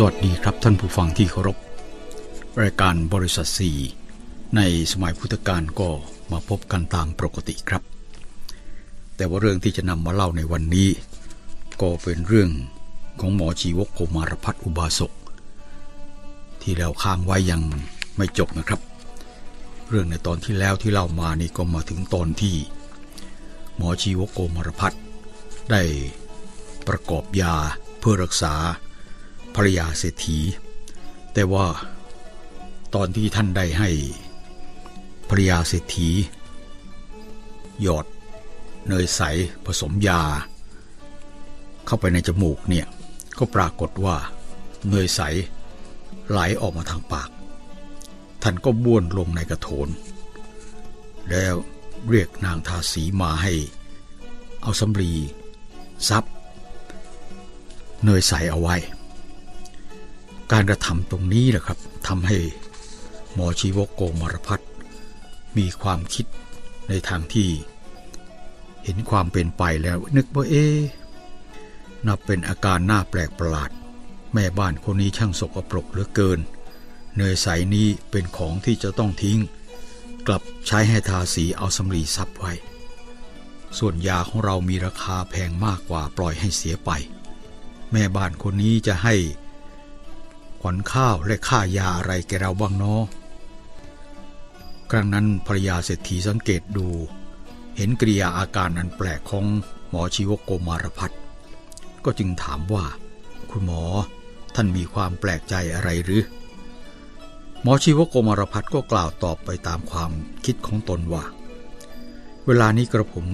สวัสดีครับท่านผู้ฟังที่เคารพ รายการบริษัทสีในสมัยพุทธกาลก็มาพบกันตามปกติครับ แต่ว่าเรื่องที่จะนำมาเล่าในวันนี้ ก็เป็นเรื่องของหมอชีวกโกมารพัฒอุบาสก ที่เราค้างไว้ยังไม่จบนะครับ เรื่องในตอนที่แล้วที่เล่ามานี่ก็มาถึงตอนที่ หมอชีวกโกมารพัฒได้ประกอบยาเพื่อรักษา ภรยาเศรษฐี แต่ว่าตอนที่ท่านได้ให้ภรยาเศรษฐี หยอดเนยใสผสมยา เข้าไปในจมูกเนี่ยก็ปรากฏว่าเนยใสไหลออกมาทางปาก ท่านก็บ้วนลงในกระโถน แล้วเรียกนางทาสีมาให้ เอาสำลีซับเนยใสเอาไว้ การกระทำตรงนี้แหละครับทำให้หมอชีวกโกมารพัฒมีความคิดในทางที่ เห็นความเป็นไปแล้วนึกว่าเอ๊นับเป็นอาการน่าแปลกประหลาด แม่บ้านคนนี้ช่างสกปรกเหลือเกิน เนยใสนี้เป็นของที่จะต้องทิ้ง กลับใช้ให้ทาสีเอาสำลีซับไว้ ส่วนยาของเรามีราคาแพงมากกว่าปล่อยให้เสียไป แม่บ้านคนนี้จะให้ ขวัญข้าวและค่ายาอะไรแกเราบ้างเนาะครั้งนั้นภรยาเศรษฐีสังเกตดู เห็นกริยาอาการอันแปลกของหมอชีวกโกมารพัฒก็จึงถามว่า คุณหมอท่านมีความแปลกใจอะไรหรือ หมอชีวกโกมารพัฒก็กล่าวตอบไปตามความคิดของตนว่า เวลานี้กระผม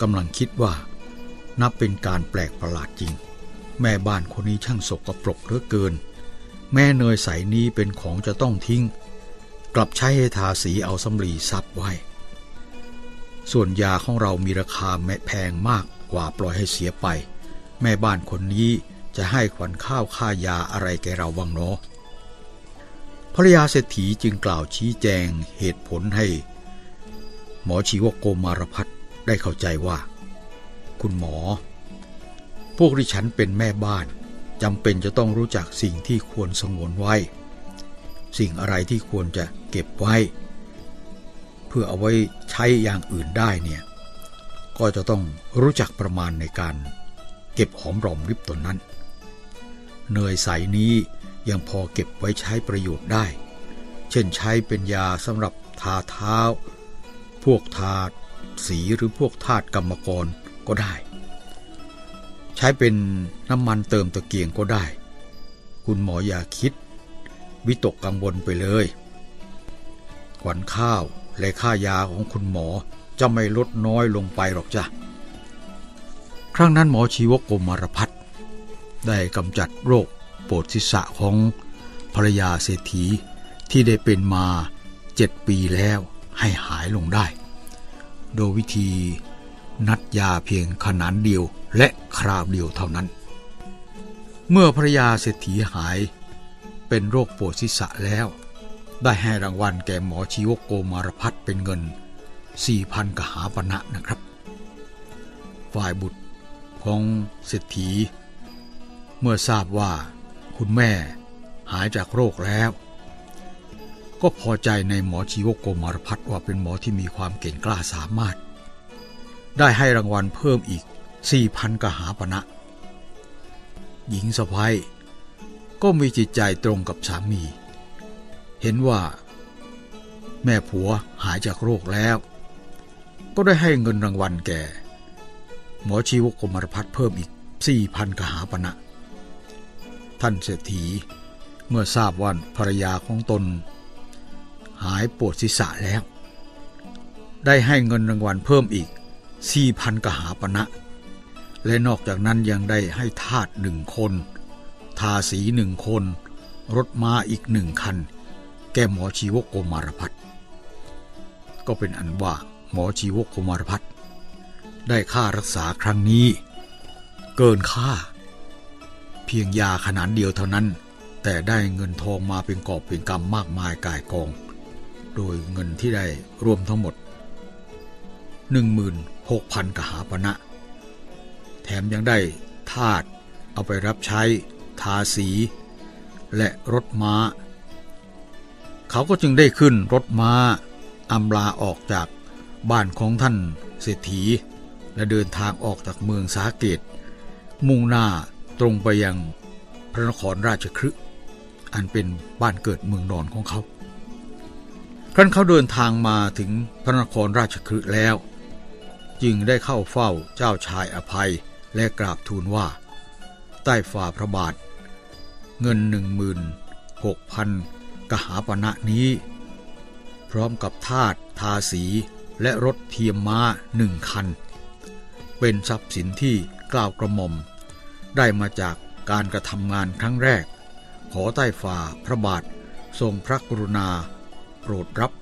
กำลังคิดว่า นับเป็นการแปลกประหลาดจริง แม่บ้านคนนี้ช่างสกรปรกเหลือเกิน แม่เนยใสนี้เป็นของจะต้องทิ้ง กลับใช้ให้ทาสีเอาสำลีซับไว้ ส่วนยาของเรามีราคาแแพงมากกว่าปล่อยให้เสียไป แม่บ้านคนนี้จะให้ขวัญข้าวค่ายาอะไรแกเราบ้างเนาะภรยาเศรษฐีจึงกล่าวชี้แจงเหตุผลให้ หมอชีวกโกมารพัฒได้เข้าใจว่า คุณหมอ พวกดิฉันเป็นแม่บ้าน จำเป็นจะต้องรู้จักสิ่งที่ควรสงวนไว้ สิ่งอะไรที่ควรจะเก็บไว้ เพื่อเอาไว้ใช้อย่างอื่นได้เนี่ยก็จะต้องรู้จักประมาณในการเก็บหอมรอมริบตนนั้น เนยใสนี้ยังพอเก็บไว้ใช้ประโยชน์ได้ เช่นใช้เป็นยาสำหรับทาเท้า พวกทาสีหรือพวกทาตกรรมกรก็ได้ ใช้เป็นน้ำมันเติมตะเกียงก็ได้ คุณหมออย่าคิด วิตกกังวลไปเลยขวัญข้าวและค่ายาของคุณหมอจะไม่ลดน้อยลงไปหรอกจ้ะ ครั้งนั้นหมอชีวกกมารพัฒได้กำจัดโรคปวดศีรษะของภรรยาเศรษฐีที่ได้เป็นมาเจ็ดปีแล้วให้หายลงได้ โดยวิธี นัดยาเพียงขนานเดียวและคราวเดียวเท่านั้น เมื่อภรรยาเศรษฐีหายเป็นโรคปวดศีรษะแล้ว ได้ให้รางวัลแก่หมอชีวกโกมารพัฒเป็นเงิน 4,000 กหาปณะนะครับ ฝ่ายบุตรของเศรษฐี เมื่อทราบว่าคุณแม่หายจากโรคแล้ว ก็พอใจในหมอชีวกโกมารพัฒว่าเป็นหมอที่มีความเก่งกล้าสามารถ ได้ให้รางวัลเพิ่มอีก4,000กหาปณะหญิงสะพ้ยก็มีจิตใจตรงกับสามี เห็นว่า แม่ผัวหายจากโรคแล้ว ก็ได้ให้เงินรางวัลแก่ หมอชีวกมรพัฒเพิ่มอีก4,000กหาปณะท่านเศรษฐีเมื่อทราบว่าภรรยาของตน หายปวดศีรษะแล้ว ได้ให้เงินรางวัลเพิ่มอีก 4,000กหาปณะและนอกจากนั้นยังได้ให้ทาสหนึ่งคน ทาสีหนึ่งคน รถม้าอีกหนึ่งคัน แก่หมอชีวกโกมารพัฒก็เป็นอันว่าหมอชีวกโกมารพัฒได้ค่ารักษาครั้งนี้ เกินค่า เพียงยาขนาดเดียวเท่านั้น แต่ได้เงินทองมาเป็นกอบเป็นกำมากมายกายกอง โดยเงินที่ได้รวมทั้งหมด 16,000 กหาปณะ แถมยังได้ทาตเอาไปรับใช้ ทาสี และรถม้า เขาก็จึงได้ขึ้นรถม้าอำลาออกจากบ้านของท่านเศรษฐี และเดินทางออกจากเมืองสาเกต มุ่งหน้าตรงไปยังพระนครราชครึอันเป็นบ้านเกิดเมืองนอนของเขา ครั้นเขาเดินทางมาถึงพระนครราชครึแล้ว จึงได้เข้าเฝ้าเจ้าชายอภัยและกราบทูลว่า ใต้ฝ่าพระบาท เงินหนึ่งมืนหกพันกหาปณะนี้ พร้อมกับทาตทาสีและรถเทียมม้าหนึ่งคัน เป็นทรัพย์สินที่กล่าวกระหม่อม ได้มาจากการกระทำงานครั้งแรก ขอใต้ฝ่าพระบาททรงพระกรุณา โปรดรับ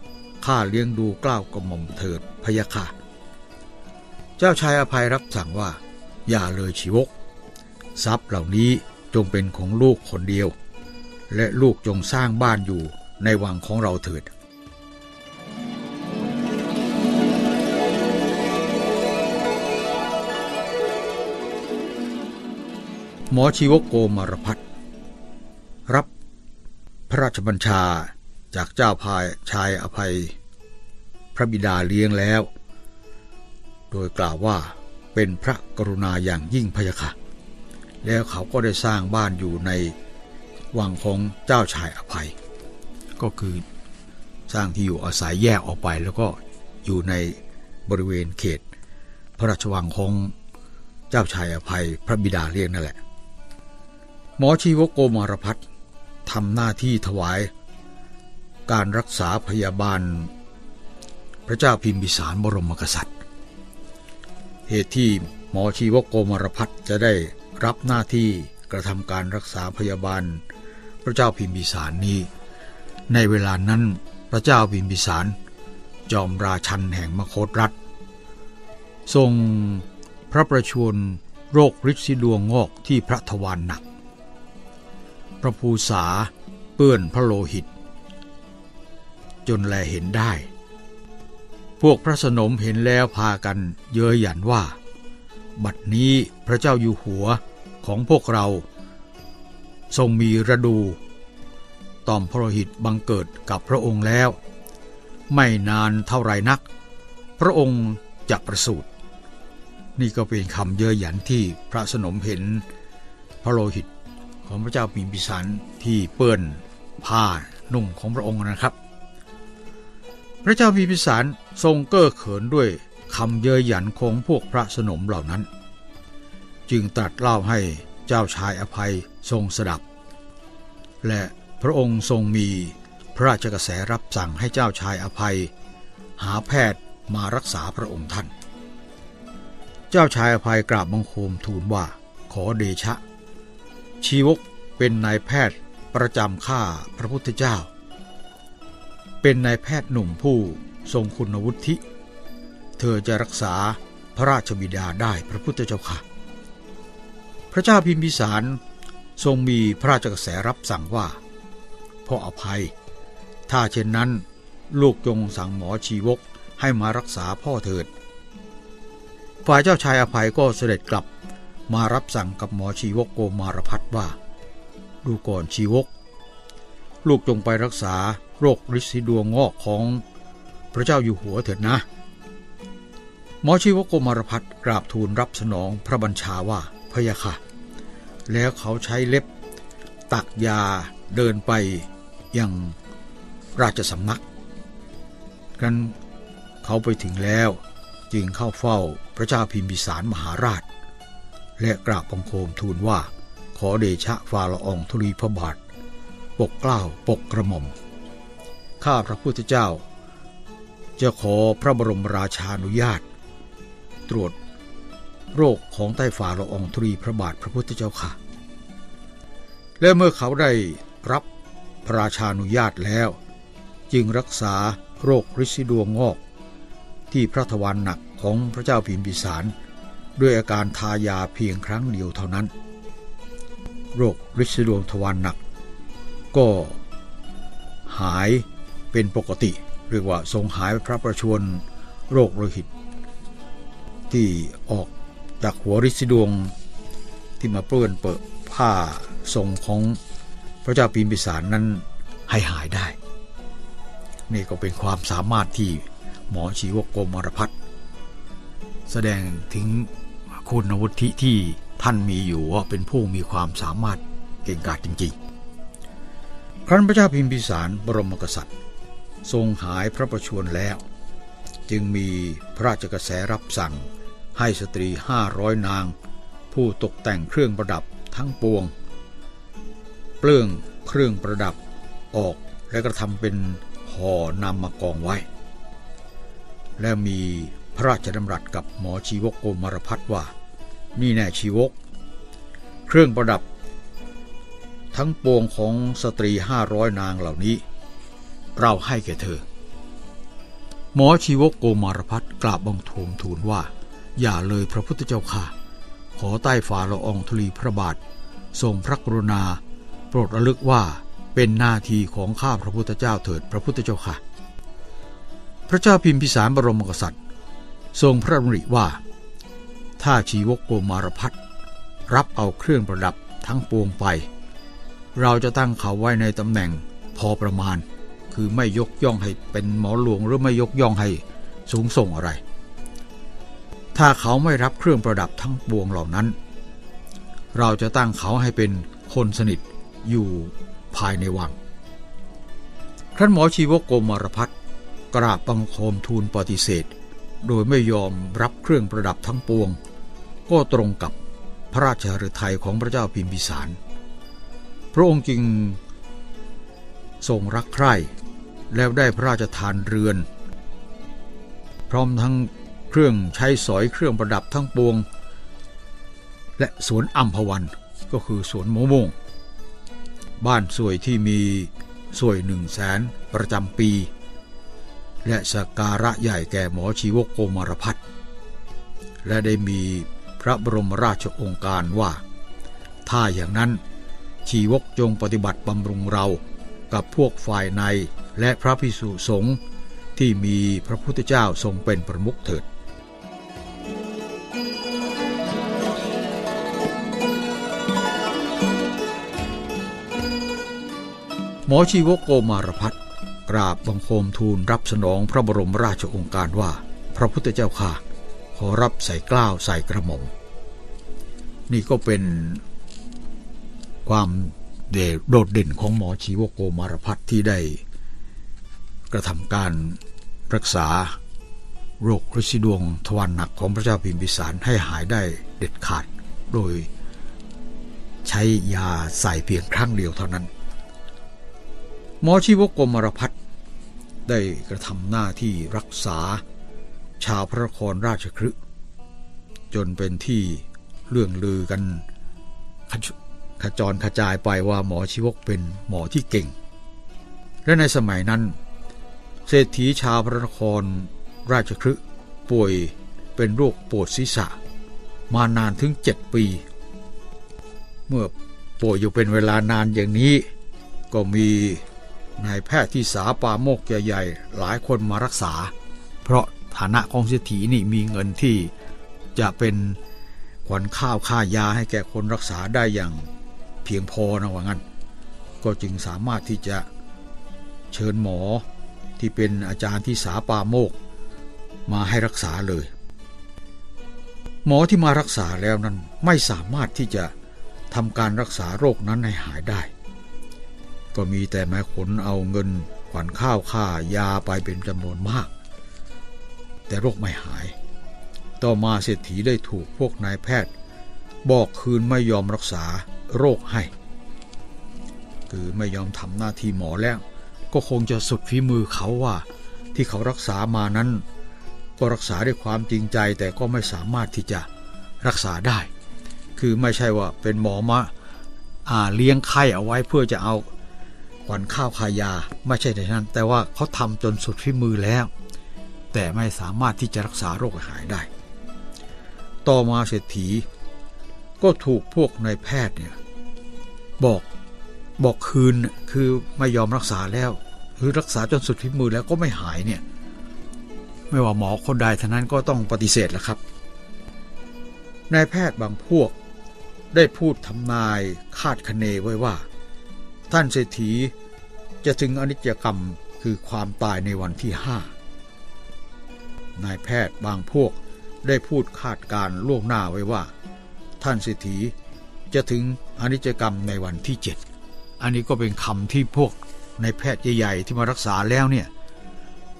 ค่าเลี้ยงดูกล้าวกระหม่อมเถิดพยาค่ะ เจ้าชายอภัยรับสั่งว่า อย่าเลยชีวก ทรัพย์เหล่านี้จงเป็นของลูกคนเดียว และลูกจงสร้างบ้านอยู่ในวังของเราเถิด หมอชีวกโกมารพัฒรับพระราชบัญชาจากเจ้าพายชายอภัย พระบิดาเลี้ยงแล้ว ดยกล่าวว่าเป็นพระกรุณาอย่างยิ่งพยาค่ะ แล้วเขาก็ได้สร้างบ้านอยู่ในวังของเจ้าชายอภัย ก็คือสร้างที่อยู่อาศัยแยกออกไปแล้วก็อยู่ในบริเวณเขต พระราชวังของเจ้าชายอภัยพระบิดาเลี้ยงนั่นแหละ หมอชีวโกมารพัฒทำหน้าที่ถวาย การรักษาพยาบาล พระเจ้าพิมพิสารบรมกษัตริย์ เหตุที่หมอชีวโกมารพัฒจะได้รับหน้าที่กระทำการรักษาพยาบาล พระเจ้าพิมพิสารนี้ ในเวลานั้นพระเจ้าพิมพิสาร จอมราชันแห่งมคตรัฐ ทรงพระประชวรโรคฤทธิ์สีดวงงอกที่พระทวารหนัก พระภูษาเปื้อนพระโลหิต จนแลเห็นได้ พวกพระสนมเห็นแล้วพากันเย้ยหยันว่า บัดนี้พระเจ้าอยู่หัวของพวกเรา ทรงมีระดู ต่อมพระโลหิตบังเกิดกับพระองค์แล้ว ไม่นานเท่าไรนัก พระองค์จะประสูตินี่ก็เป็นคำเย้ยหยันที่พระสนมเห็นพระโลหิตของพระเจ้าปิมพิสารที่เปื้อนผ้านุ่งของพระองค์นะครับ พระเจ้าพิพิสารทรงเก้อเขินด้วยคำเย้ยหยันของพวกพระสนมเหล่านั้น จึงตรัสเล่าให้เจ้าชายอภัยทรงสดับ และพระองค์ทรงมีพระราชกระแสรับสั่งให้เจ้าชายอภัย หาแพทย์มารักษาพระองค์ท่าน เจ้าชายอภัยกราบบังคมทูลว่าขอเดชะ ชีวกเป็นนายแพทย์ประจำข้าพระพุทธเจ้า เป็นนายแพทย์หนุ่มผู้ทรงคุณวุฒิ เธอจะรักษาพระราชบิดาได้พระพุทธเจ้าค่ะ พระเจ้าพิมพิสารทรงมีพระราชกระแสรับสั่งว่าพ่ออภัย ถ้าเช่นนั้น ลูกจงสั่งหมอชีวกให้มารักษาพ่อเถิด ฝ่ายเจ้าชายอภัยก็เสด็จกลับมารับสั่งกับหมอชีวกโกมารพัฒว่า ดูก่อนชีวก ลูกจงไปรักษา โรคริสีดวงงอกของพระเจ้าอยู่หัวเถิดนะ หมอชีวกโกมารพัฒกราบทูลรับสนองพระบัญชาว่าพยาค่ะ แล้วเขาใช้เล็บตักยาเดินไปยังราชสำนักกันเขาไปถึงแล้วจึงเข้าเฝ้าพระเจ้าพิมพิสารมหาราช และกราบบังคมทูลว่าขอเดชะฟาละอองธุลีพระบาท ปกเกล้าปกกระหม่อม ข้าพระพุทธเจ้า จะขอพระบรมราชานุญาต ตรวจโรคของใต้ฝ่าละอองธุลีพระบาทพระพุทธเจ้าค่ะ และเมื่อเขาได้รับพระราชานุญาตแล้ว จึงรักษาโรคริซิดวงงอก ที่พระทวารหนักของพระเจ้าพิมพิสาร ด้วยอาการทายาเพียงครั้งเดียวเท่านั้น โรคริษดวงทวารหนัก ก็หาย เป็นปกติ เรียกว่าทรงหายพระประชวรโรคโลหิต ที่ออกจากหัวริษดวง ที่มาเปื้อนเปิดผ้าทรงของพระเจ้าพิมพิสารนั้นให้หายได้ นี่ก็เป็นความสามารถที่หมอชีวกโกมารพัฒแสดงถึงคุณวุฒิที่ท่านมีอยู่ว่าเป็นผู้มีความสามารถเก่งกาจจริง ๆ ครั้นพระเจ้าพิมพิสารบรมกษัตริย์ ทรงหายพระประชวรแล้ว จึงมีพระราชกระแสรับสั่งให้สตรีห้าร้อยนาง ผู้ตกแต่งเครื่องประดับทั้งปวง เปลื้องเครื่องประดับออกและกระทำเป็นห่อนำมากองไว้ และมีพระราชดำรัสกับหมอชีวกโกมารพัฒว่า นี่แน่ชีวก เครื่องประดับ ทั้งปวงของสตรีห้าร้อยนางเหล่านี้ เราให้แก่เธอ หมอชีวกโกมารพัฒกราบบังทูลทูลว่า อย่าเลยพระพุทธเจ้าค่ะ ขอใต้ฝ่าละอองธุลีพระบาท ทรงพระกรุณา โปรดระลึกว่าเป็นหน้าที่ของข้าพระพุทธเจ้าเถิดพระพุทธเจ้าค่ะ พระเจ้าพิมพิสารบรมกษัตริย์ ทรงพระดำริว่า ถ้าชีวกโกมารพัฒรับเอาเครื่องประดับทั้งปวงไป เราจะตั้งเขาไว้ในตำแหน่งพอประมาณ คือไม่ยกย่องให้เป็นหมอหลวงหรือไม่ยกย่องให้สูงส่งอะไร ถ้าเขาไม่รับเครื่องประดับทั้งปวงเหล่านั้น เราจะตั้งเขาให้เป็นคนสนิทอยู่ภายในวังท่านหมอชีวกโกมารพัฒกราบบังคมทูลปฏิเสธ โดยไม่ยอมรับเครื่องประดับทั้งปวง ก็ตรงกับพระราชฤทัยของพระเจ้าพิมพิสาร พระองค์จึงทรงรักใคร่ แล้วได้พระราชทานเรือน พร้อมทั้งเครื่องใช้สอยเครื่องประดับทั้งปวง และสวนอัมพวันก็คือสวนโมโมง บ้านสวยที่มีสวยหนึ่งแสนประจำปี และสการะใหญ่แก่หมอชีวกโกมารพัฒและได้มีพระบรมราชองค์การว่า ถ้าอย่างนั้นชีวกจงปฏิบัติบำรุงเรา กับพวกฝ่ายในและพระพิสุสงฆ์ที่มีพระพุทธเจ้าทรงเป็นประมุขเถิดหมอชีวกโกมารพัฒกราบบังคมทูลรับสนองพระบรมราชองค์การว่า พระพุทธเจ้าค่ะ ขอรับใส่กล้าวใส่กระหม่อม นี่ก็เป็นความ เดโดดเด่นของหมอชีวโกมารพัฒที่ได้กระทำการรักษาโรคฤชิดวงทวารหนักของพระเจ้าพิมพิสารให้หายได้เด็ดขาด โดยใช้ยาใส่เพียงครั้งเดียวเท่านั้น หมอชีวกกรมรพัฒได้กระทำหน้าที่รักษาชาวพระนครราชครึจนเป็นที่เรื่องลือกัน ขจรขจายไปว่าหมอชีวกเป็นหมอที่เก่ง และในสมัยนั้น เศรษฐีชาวพระนครราชครึป่วยเป็นโรคปวดศีรษะ มานานถึงเจ็ดปี เมื่อป่วยอยู่เป็นเวลานานอย่างนี้ ก็มีนายแพทย์ที่สาปาโมกใหญ่ๆหลายคนมารักษา เพราะฐานะของเศรษฐีนี่มีเงินที่จะเป็นขวัญข้าวค่ายาให้แก่คนรักษาได้อย่าง เพียงพอนะว่างั้น ก็จึงสามารถที่จะเชิญหมอที่เป็นอาจารย์ที่สาปาโมก มาให้รักษาเลย หมอที่มารักษาแล้วนั้นไม่สามารถที่จะทำการรักษาโรคนั้นให้หายได้ ก็มีแต่แม่ขนเอาเงินขวัญข้าวค่ายาไปเป็นจำนวนมาก แต่โรคไม่หาย ต่อมาเศรษฐีได้ถูกพวกนายแพทย์ บอกคืนไม่ยอมรักษา โรคให้ คือไม่ยอมทำหน้าที่หมอแล้ว ก็คงจะสุดฝีมือเขาว่า ที่เขารักษามานั้น ก็รักษาด้วยความจริงใจแต่ก็ไม่สามารถที่จะรักษาได้ คือไม่ใช่ว่าเป็นหมอมาอาเลี้ยงไข้เอาไว้เพื่อจะเอาขวัญข้าวขายาไม่ใช่แต่นั้น แต่ว่าเขาทำจนสุดฝีมือแล้ว แต่ไม่สามารถที่จะรักษาโรคหายได้ ต่อมาเศรษฐี ก็ถูกพวกนายแพทย์เนี่ยบอกบอกคืนคือไม่ยอมรักษาแล้ว หรือรักษาจนสุดฝีมือแล้วก็ไม่หายเนี่ย ไม่ว่าหมอคนใดท่านั้นก็ต้องปฏิเสธแล้วครับนายแพทย์บางพวกได้พูดทำนายคาดคะเนไว้ว่า ท่านเศรษฐีจะถึงอนิจกรรมคือความตายในวันที่ห้านายแพทย์บางพวกได้พูดคาดการล่วงหน้าไว้ว่า ท่านเศรษฐีจะถึงอนิจกรรมในวันที่เจ็ดอันนี้ก็เป็นคำที่พวกในแพทย์ใหญ่ๆที่มารักษาแล้วเนี่ย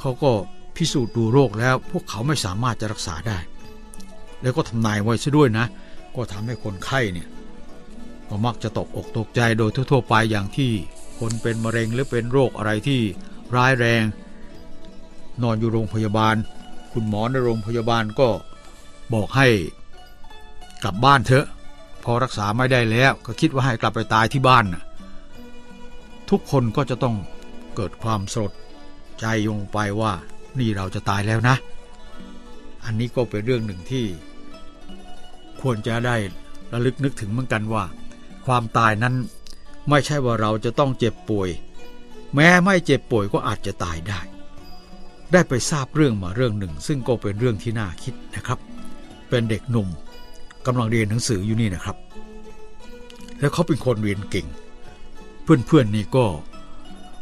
เขาก็พิสูจน์ดูโรคแล้ว พวกเขาไม่สามารถจะรักษาได้ แล้วก็ทำนายไว้ซะด้วยนะ ก็ทำให้คนไข้เนี่ยก็มักจะตกอกตกใจโดยทั่วๆไปอย่างที่คนเป็นมะเร็งหรือเป็นโรคอะไรที่ร้ายแรง นอนอยู่โรงพยาบาล คุณหมอในโรงพยาบาลก็บอกให้ กลับบ้านเถอะ พอรักษาไม่ได้แล้วก็คิดว่าให้กลับไปตายที่บ้านนะทุกคนก็จะต้องเกิดความสดใจยงไปว่านี่เราจะตายแล้วนะ อันนี้ก็เป็นเรื่องหนึ่งที่ ควรจะได้ระลึกนึกถึงเหมือนกันว่า ความตายนั้นไม่ใช่ว่าเราจะต้องเจ็บป่วย แม้ไม่เจ็บป่วยก็อาจจะตายได้ ได้ไปทราบเรื่องมาเรื่องหนึ่ง ซึ่งก็เป็นเรื่องที่น่าคิดนะครับ เป็นเด็กหนุ่ม กำลังเรียนหนังสืออยู่นี่นะครับ แล้วเขาเป็นคนเรียนเก่ง เพื่อนๆนี่ก็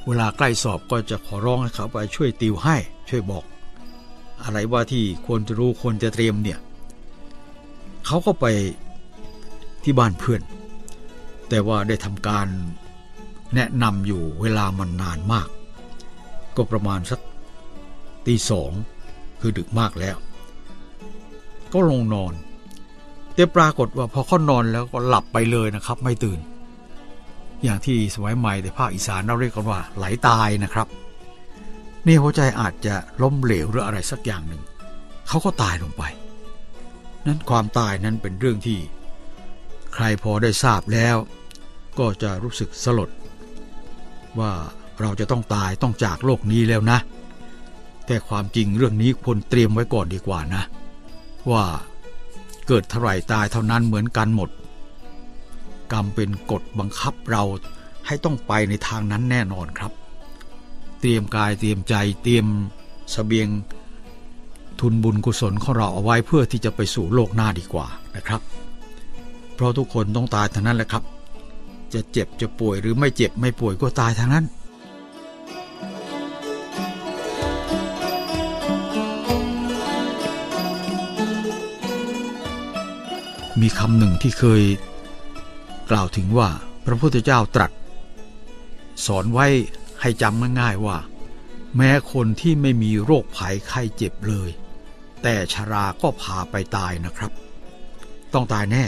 เวลาใกล้สอบก็จะขอร้องให้เขาไปช่วยติวให้ ช่วยบอก อะไรว่าที่ควรจะรู้ควรจะเตรียมเนี่ยเขาก็ไปที่บ้านเพื่อน แต่ว่าได้ทำการแนะนำอยู่เวลามันนานมาก ก็ประมาณสักตีสองคือดึกมากแล้ว ก็ลงนอน แต่ปรากฏว่าพอเขานอนแล้วก็หลับไปเลยนะครับ ไม่ตื่น อย่างที่สมัยใหม่ในภาคอีสานเราเรียกกันว่า ไหลาตายนะครับ นี่หัวใจอาจจะล้มเหลวหรืออะไรสักอย่างหนึ่งเขาก็ตายลงไป นั้นความตายนั้นเป็นเรื่องที่ ใครพอได้ทราบแล้ว ก็จะรู้สึกสลด ว่าเราจะต้องตายต้องจากโลกนี้แล้วนะ แต่ความจริงเรื่องนี้ควรเตรียมไว้ก่อนดีกว่านะ ว่า เกิดเท่าไหร่ตายเท่านั้นเหมือนกันหมด กรรมเป็นกฎบังคับเราให้ต้องไปในทางนั้นแน่นอนครับ เตรียมกายเตรียมใจเตรียมสเสบียงทุนบุญกุศลของเราเอาไว้เพื่อที่จะไปสู่โลกหน้าดีกว่านะครับ เพราะทุกคนต้องตายทั้งนั้นแหละครับ จะเจ็บจะป่วยหรือไม่เจ็บไม่ป่วยก็ตายทั้งนั้น มีคำหนึ่งที่เคย กล่าวถึงว่าพระพุทธเจ้าตรัส สอนไว้ให้จำง่ายๆว่า แม้คนที่ไม่มีโรคภัยไข้เจ็บเลย แต่ชราก็พาไปตายนะครับ ต้องตายแน่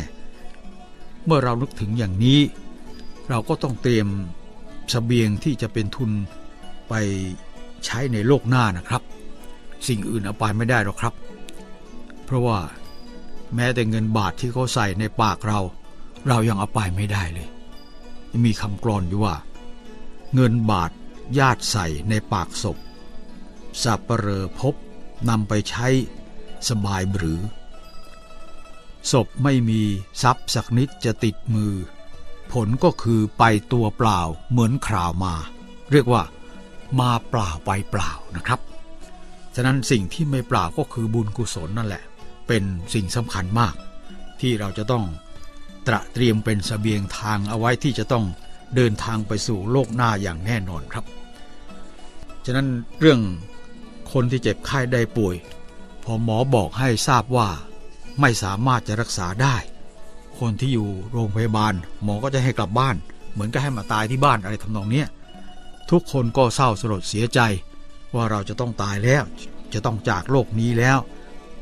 เมื่อเรานึกถึงอย่างนี้ เราก็ต้องเตรียมสเสบียงที่จะเป็นทุนไปใช้ในโลกหน้านะครับ สิ่งอื่นเอาไปไม่ได้หรอกครับ เพราะว่า แม้แต่เงินบาทที่เขาใส่ในปากเรา เรายังเอาไปไม่ได้เลย มีคำกรอนอยู่ว่า เงินบาทญาติใส่ในปากศพสับเปลอพบนำไปใช้สบายหรือ ศพไม่มีทรัพย์สักนิดจะติดมือ ผลก็คือไปตัวเปล่าเหมือนข่าวมา เรียกว่า มาเปล่าไปเปล่านะครับ ฉะนั้นสิ่งที่ไม่เปล่าก็คือบุญกุศลนั่นแหละ เป็นสิ่งสำคัญมาก ที่เราจะต้องตระเตรียมเป็นสเสบียงทางเอาไว้ที่จะต้องเดินทางไปสู่โลกหน้าอย่างแน่นอนครับ ฉะนั้นเรื่องคนที่เจ็บไข้ได้ป่วย พอหมอบอกให้ทราบว่าไม่สามารถจะรักษาได้ คนที่อยู่โรงพยาบาล หมอก็จะให้กลับบ้าน เหมือนกับให้มาตายที่บ้านอะไรทำนองนี้ทุกคนก็เศร้าสลดเสียใจ ว่าเราจะต้องตายแล้ว จะต้องจากโลกนี้แล้ว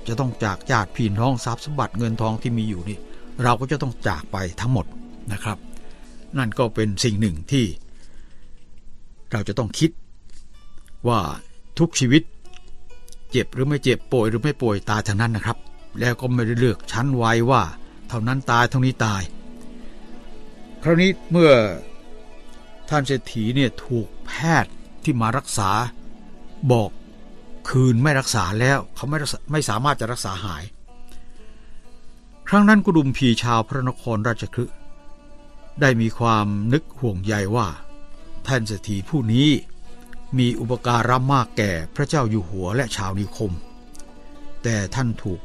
จะต้องจากญาติพี่น้องทรัพย์สมบัติเงินทองที่มีอยู่นี่ เราก็จะต้องจากไปทั้งหมดนะครับ นั่นก็เป็นสิ่งหนึ่งที่ เราจะต้องคิดว่าทุกชีวิต เจ็บหรือไม่เจ็บป่วยหรือไม่ป่วยตายทางนั้นนะครับ แล้วก็ไม่ได้เลือกชั้นไว้ว่า เท่านั้นตายเท่านี้ตาย คราวนี้เมื่อท่านเศรษฐีเนี่ยถูกแพทย์ที่มารักษาบอก คืนไม่รักษาแล้วเขาไม่ไม่สามารถจะรักษาหาย ครั้งนั้นกุดุมพีชาวพระนครราชคฤห์ได้มีความนึกห่วงใยว่า ท่านเศรษฐีผู้นี้มีอุปการะมากแก่พระเจ้าอยู่หัวและชาวนิคม แต่ท่านถูก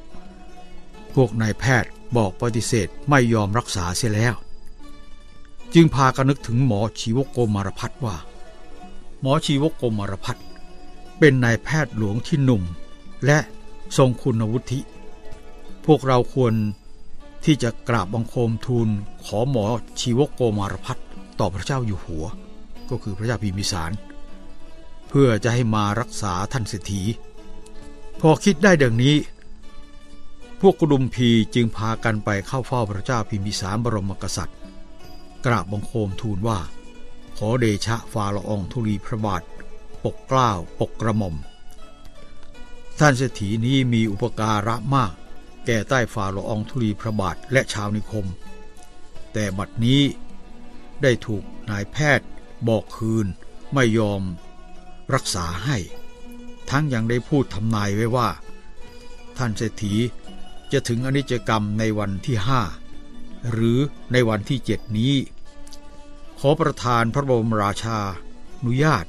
พวกนายแพทย์บอกปฏิเสธไม่ยอมรักษาเสียแล้ว จึงพากันนึกถึงหมอชีวกโกมารพัฒว่า หมอชีวกโกมารพัฒ เป็นนายแพทย์หลวงที่หนุ่ม และทรงคุณวุฒิ พวกเราควรที่จะกราบบังคมทูลขอหมอชีวกโกมารพัฒต่อพระเจ้าอยู่หัว ก็คือพระเจ้าพิมิสาร เพื่อจะให้มารักษาท่านเศรษฐี พอคิดได้ดังนี้ พวกกุดุมพีจึงพากันไปเข้าเฝ้าพระเจ้าพิมิสารบรมกษัตริย์ กราบบังคมทูลว่า ขอเดชะฟาละองธุลีพระบาท ปกเกล้าปกกระหม่อม ท่านเศรษฐีนี้มีอุปการะมาก แก่ใต้ฝ่าละอองธุลีพระบาทและชาวนิคม แต่บัดนี้ได้ถูกนายแพทย์บอกคืนไม่ยอมรักษาให้ ทั้งยังได้พูดทำนายไว้ว่า ท่านเศรษฐีจะถึงอนิจกรรมในวันที่ห้าหรือในวันที่เจ็ดนี้ ขอประทานพระบรมราชานุญาต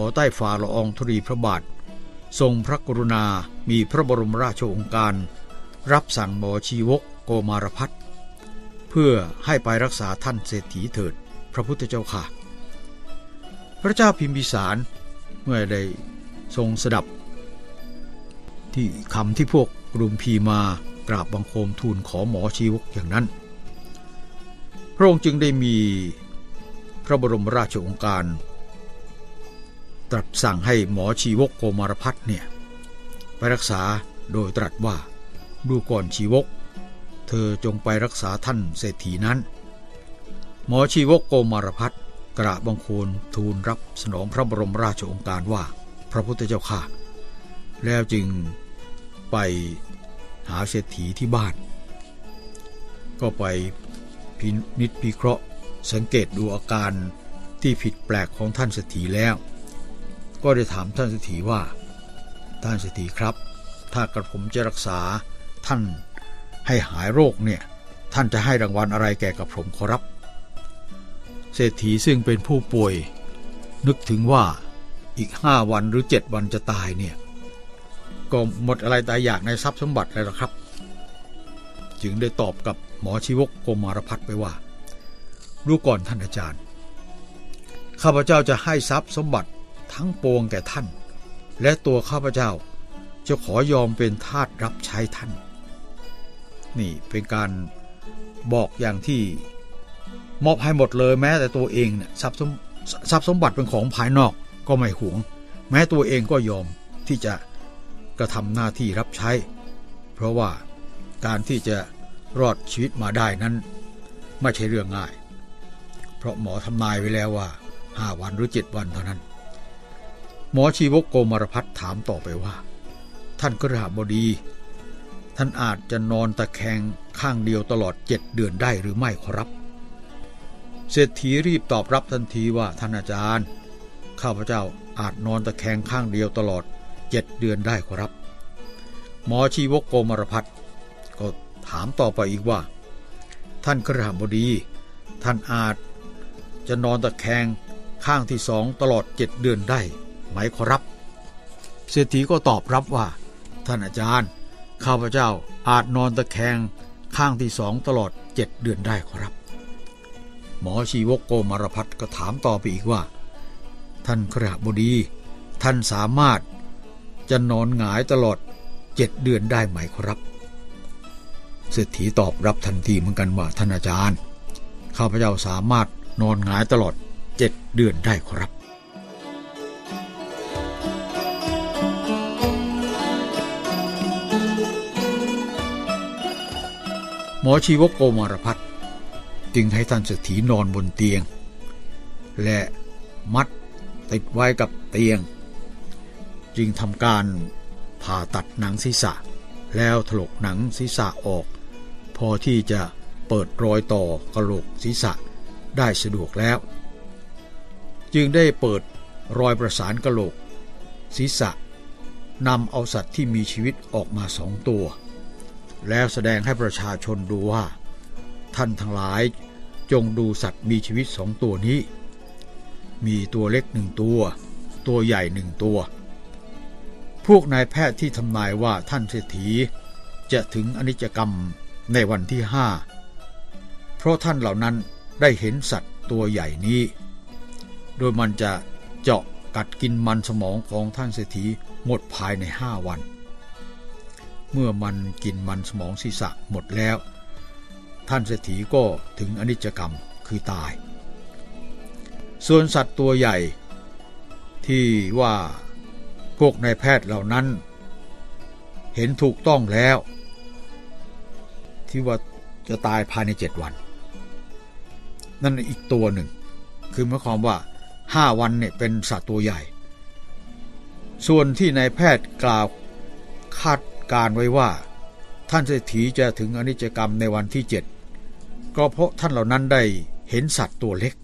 อใต้ฝ่าละอองธุรีพระบาท ทรงพระกรุณา มีพระบรมราชโองการ รับสั่งหมอชีวกโกมารพัฒเพื่อให้ไปรักษาท่านเศรษฐีเถิด พระพุทธเจ้าค่ะ พระเจ้าพิมพิสารเมื่อได้ทรงสดับ ที่คำที่พวกรุมพีมากราบบังคมทูลขอหมอชีวกอย่างนั้น พระองค์จึงได้มีพระบรมราชโองการ ตรัสสั่งให้หมอชีวกโกมารพัฒเนี่ยไปรักษาโดยตรัสว่าดูก่อนชีวก เธอจงไปรักษาท่านเศรษฐีนั้น หมอชีวกโกมารพัฒกราบบังคมทูลรับสนองพระบรมราชโองการว่า พระพุทธเจ้าค่ะ แล้วจึงไปหาเศรษฐีที่บ้าน ก็ไปพินิจพิเคราะห์สังเกตดูอาการที่ผิดแปลกของท่านเศรษฐีแล้ว ก็ได้ถามท่านเศรษฐีว่า ท่านเศรษฐีครับ ถ้ากระผมจะรักษาท่านให้หายโรคเนี่ย ท่านจะให้รางวัลอะไรแก่กับผมขอรับ เศรษฐีซึ่งเป็นผู้ป่วย นึกถึงว่าอีกห้าวันหรือเจ็ดวันจะตายเนี่ย ก็หมดอะไรตายอยากในทรัพย์สมบัติเลยหรอครับ จึงได้ตอบกับหมอชีวกโกมารพัฒไปว่าดูก่อนท่านอาจารย์ ข้าพเจ้าจะให้ทรัพย์สมบัติ ทั้งปวงแก่ท่าน และตัวข้าพเจ้าจะขอยอมเป็นทาสรับใช้ท่าน นี่เป็นการบอกอย่างที่มอบให้หมดเลยแม้แต่ตัวเองเนี่ยทรัพย์สมทรัพย์สมบัติเป็นของภายนอกก็ไม่หวง แม้ตัวเองก็ยอมที่จะกระทำหน้าที่รับใช้ เพราะว่าการที่จะรอดชีวิตมาได้นั้น ไม่ใช่เรื่องง่าย เพราะหมอทำนายไว้แล้วว่าห้าวันหรือเจ็ดวันเท่านั้น มอชีวกโกมารพัฒถามต่อไปว่า ท่านกระหาบดี ท่านอาจจะนอนตะแคงข้างเดียวตลอดเจ็ดเดือนได้หรือไม่ขอรับ เศรษฐีรีบตอบรับทันทีว่าท่านอาจารย์ ข้าพเจ้าอาจนอนตะแคงข้างเดียวตลอดเจ็ดเดือนได้ครับ หมอชีวกโกมารพัฒก็ถามต่อไปอีกว่า ท่านกระหบดี ท่านอาจจะนอนตะแคงข้างที่สองตลอดเจ็ดเดือนได้ ไหมครับ เศรษฐีก็ตอบรับว่า ท่านอาจารย์ ข้าพเจ้าอาจนอนตะแคงข้างที่สองตลอดเจ็ดเดือนได้ครับ หมอชีวกโกมารพัฒก็ถามต่อไปอีกว่า ท่านกระหบดี ท่านสามารถจะนอนหงายตลอดเจ็ดเดือนได้ไหมครับเศรษฐีตอบรับทันทีเหมือนกันว่าท่านอาจารย์ ข้าพเจ้าสามารถนอนหงายตลอดเจ็ดเดือนได้ครับ มอชีวโกมารพัฒจึงให้ท่านเศรษฐีนอนบนเตียง และมัดติดไว้กับเตียง จึงทำการผ่าตัดหนังศีรษะ แล้วถลกหนังศีรษะออก พอที่จะเปิดรอยต่อกระโหลกศีรษะได้สะดวกแล้ว จึงได้เปิดรอยประสานกระโหลกศีรษะนำเอาสัตว์ที่มีชีวิตออกมาสองตัว แล้วแสดงให้ประชาชนดูว่า ท่านทั้งหลายจงดูสัตว์มีชีวิตสองตัวนี้ มีตัวเล็กหนึ่งตัว ตัวใหญ่หนึ่งตัว พวกนายแพทย์ที่ทำนายว่าท่านเศรษฐีจะถึงอนิจกรรมในวันที่ห้าเพราะท่านเหล่านั้นได้เห็นสัตว์ตัวใหญ่นี้ โดยมันจะเจาะกัดกินมันสมองของท่านเศรษฐีหมดภายในห้าวัน เมื่อมันกินมันสมองศีรษะหมดแล้ว ท่านเศรษฐีก็ถึงอนิจจกรรมคือตาย ส่วนสัตว์ตัวใหญ่ ที่ว่าพวกนายแพทย์เหล่านั้น เห็นถูกต้องแล้ว ที่ว่าจะตายภายในเจ็ดวัน นั่นอีกตัวหนึ่ง คือหมายความว่าห้าวันเนี่ยเป็นสัตว์ตัวใหญ่ ส่วนที่นายแพทย์กล่าวคาด การไว้ว่า ท่านเศรษฐีจะถึงอนิจกรรมในวันที่เจ็ดก็เพราะท่านเหล่านั้นได้เห็นสัตว์ตัวเล็ก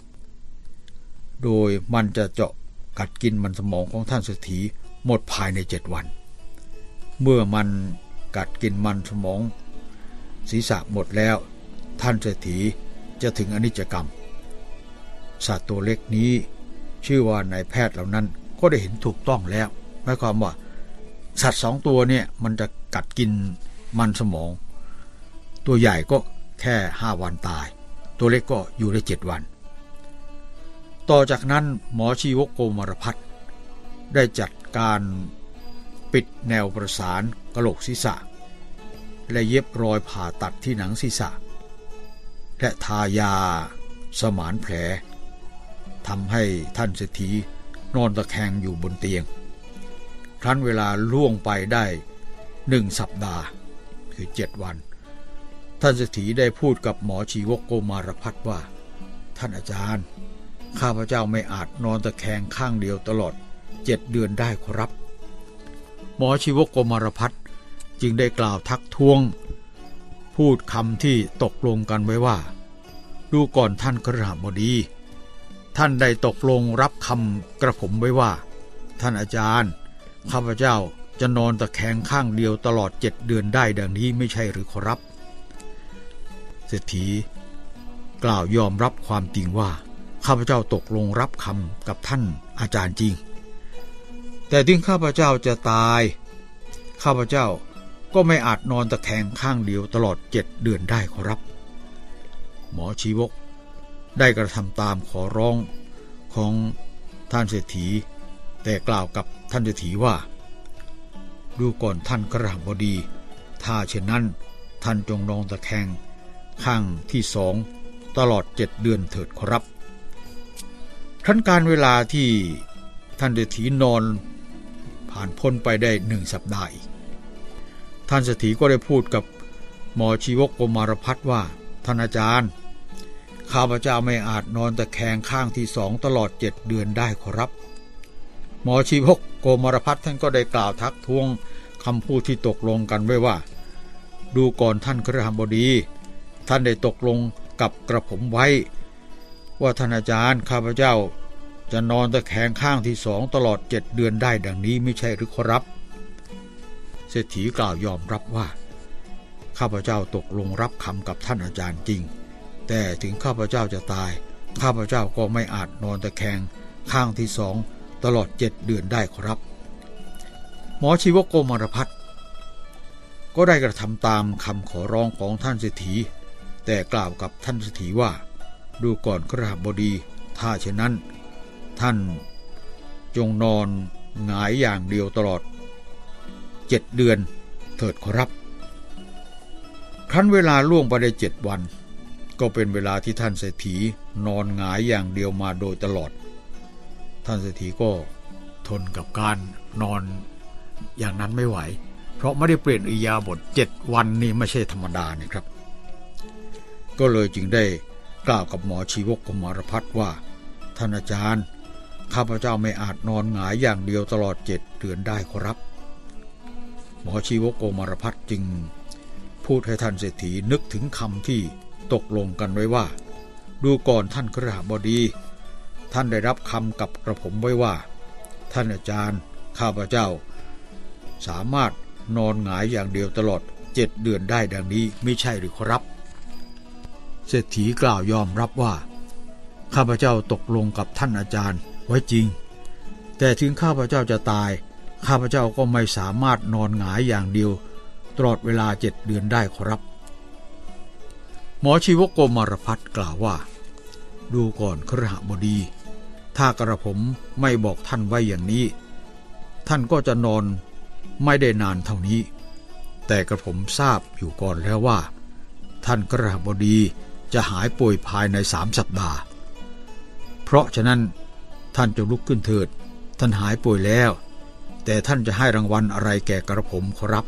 โดยมันจะเจาะกัดกินมันสมองของท่านเศรษฐีหมดภายในเจ็ดวัน เมื่อมันกัดกินมันสมอง ศีรษะหมดแล้ว ท่านเศรษฐีจะถึงอนิจกรรม สัตว์ตัวเล็กนี้ ชื่อว่านายแพทย์เหล่านั้นก็ได้เห็นถูกต้องแล้วหมายความว่า สัตว์สองตัวเนี่ยมันจะกัดกินมันสมอง ตัวใหญ่ก็แค่ห้าวันตาย ตัวเล็กก็อยู่ได้เจ็ดวัน ต่อจากนั้นหมอชีวกโกมารพัฒได้จัดการปิดแนวประสานกระโหลกศีรษะ และเย็บรอยผ่าตัดที่หนังศีรษะ และทายาสมานแผลทำให้ท่านเศรษฐีนอนตะแคงอยู่บนเตียง ครั้นเวลาล่วงไปได้หนึ่งสัปดาห์คือเจ็ดวัน ท่านเศรษฐีได้พูดกับหมอชีวกโกมารพัฒว่า ท่านอาจารย์ ข้าพเจ้าไม่อาจนอนตะแคงข้างเดียวตลอดเจ็ดเดือนได้ครับ หมอชีวกโกมารพัฒจึงได้กล่าวทักท้วง พูดคำที่ตกลงกันไว้ว่า ดูก่อนท่านกระหบดี ท่านได้ตกลงรับคำกระผมไว้ว่า ท่านอาจารย์ ข้าพเจ้าจะนอนตะแคงข้างเดียวตลอดเจ็ดเดือนได้ดังนี้ไม่ใช่หรือขอรับ เศรษฐี กล่าวยอมรับความจริงว่า ข้าพเจ้าตกลงรับคำกับท่านอาจารย์จริง แต่ถึงข้าพเจ้าจะตาย ข้าพเจ้าก็ไม่อาจนอนตะแคงข้างเดียวตลอดเจ็ดเดือนได้ขอรับ หมอชีวก ได้กระทำตามขอร้องของท่านเศรษฐี แต่กล่าวกับ ท่านเศรษฐีว่า ดูก่อนท่านกระหังบดี ถ้าเช่นนั้นท่านจงนองตะแคงข้างที่สองตลอดเจ็ดเดือนเถิดครับขั้นการเวลาที่ท่านเศรษฐีนอนผ่านพ้นไปได้หนึ่งสัปดาห์ท่านเศรษฐีก็ได้พูดกับหมอชีวกโกมารพัฒว่า ท่านอาจารย์ ข้าพเจ้าไม่อาจนอนตะแคงข้างที่สองตลอดเจ็ดเดือนได้ขอรับ หมอชีพกโกมารพัฒท่านก็ได้กล่าวทักท้วงคำพูดที่ตกลงกันไว้ว่า ดูก่อนท่านครหบดี ท่านได้ตกลงกับกระผมไว้ ว่าท่านอาจารย์ข้าพเจ้า จะนอนตะแคงข้างที่สองตลอดเจ็ดเดือนได้ดังนี้ไม่ใช่หรือขอรับ เศรษฐีกล่าวยอมรับว่า ข้าพเจ้าตกลงรับคำกับท่านอาจารย์จริง แต่ถึงข้าพเจ้าจะตาย ข้าพเจ้าก็ไม่อาจนอนตะแคงข้างที่สอง ตลอดเจ็ดเดือนได้ครับ หมอชีวโกมารพัฒก็ได้กระทำตามคำขอร้องของท่านเศรษฐี แต่กล่าวกับท่านเศรษฐีว่า ดูก่อนคราบดี ถ้าเช่นนั้น ท่านจงนอนหงายอย่างเดียวตลอดเจ็ดเดือนเถิดครับ ครั้นเวลาล่วงไปได้เจ็ดวัน ก็เป็นเวลาที่ท่านเศรษฐีนอนหงายอย่างเดียวมาโดยตลอด ท่านเศรษฐีก็ทนกับการนอนอย่างนั้นไม่ไหว เพราะไม่ได้เปลี่ยนอิยาบทเจ็ดวันนี่ไม่ใช่ธรรมดานี่ครับ ก็เลยจึงได้กล่าวกับหมอชีวกกมารพัฒว่า ท่านอาจารย์ ข้าพเจ้าไม่อาจนอนหงายอย่างเดียวตลอดเจ็ดเดือนได้ครับ หมอชีวกโกมารพัฒจึง พูดให้ท่านเศรษฐีนึกถึงคำที่ตกลงกันไว้ว่า ดูก่อนท่านคระหบดี ท่านได้รับคำกับกระผมไว้ว่า ท่านอาจารย์ ข้าพเจ้า สามารถนอนหงายอย่างเดียวตลอดเจ็ดเดือนได้ดังนี้ไม่ใช่หรือครับ เศรษฐีกล่าวยอมรับว่า ข้าพเจ้าตกลงกับท่านอาจารย์ไว้จริง แต่ถึงข้าพเจ้าจะตาย ข้าพเจ้าก็ไม่สามารถนอนหงายอย่างเดียว ตลอดเวลาเจ็ดเดือนได้ครับ หมอชีวโกมารพัฒกล่าวว่า ดูก่อนครหบดี ถ้ากระผมไม่บอกท่านไว้อย่างนี้ ท่านก็จะนอนไม่ได้นานเท่านี้ แต่กระผมทราบอยู่ก่อนแล้วว่า ท่านกระหบดีจะหายป่วยภายในสามสัปดาห์ เพราะฉะนั้นท่านจะลุกขึ้นเถิด ท่านหายป่วยแล้ว แต่ท่านจะให้รางวัลอะไรแก่กระผมครับ